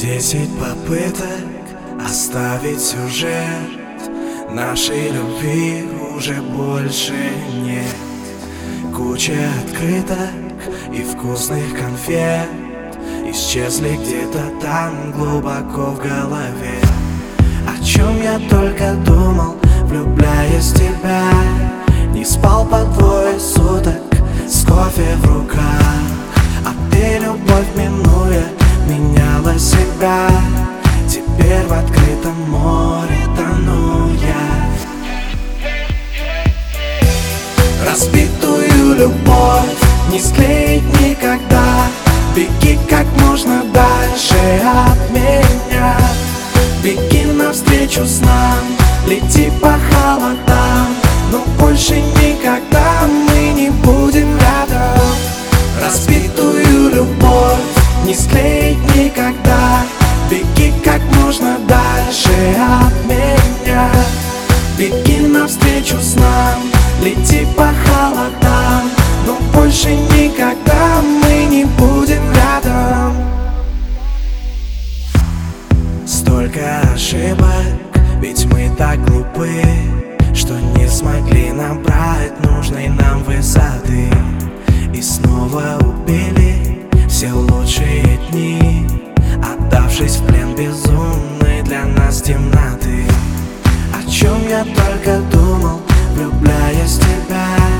Десять попыток оставить сюжет. Нашей любви уже больше нет. Куча открыток и вкусных конфет Исчезли где-то там глубоко в голове. О чем я только думал, влюбляясь в тебя. Не спал по не склеить никогда. Беги как можно дальше от меня. Беги навстречу с нам, лети по холодам. Но больше никогда мы не будем рядом. Разбитую любовь не склеить никогда. Беги как можно дальше от меня. Беги навстречу с нам, лети по холодам больше никогда мы не будем рядом. Столько ошибок, ведь мы так глупы Что не смогли набрать нужной нам высоты. И снова убили все лучшие дни Отдавшись в плен безумной для нас темноты. О чем я только думал, влюбляясь в тебя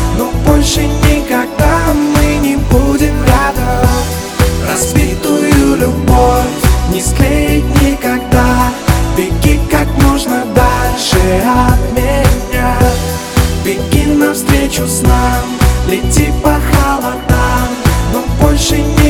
Но больше никогда мы не будем рядом Разбитую любовь не склеить никогда. Беги как можно дальше от меня. Беги навстречу с нам, лети по холодам. Но больше не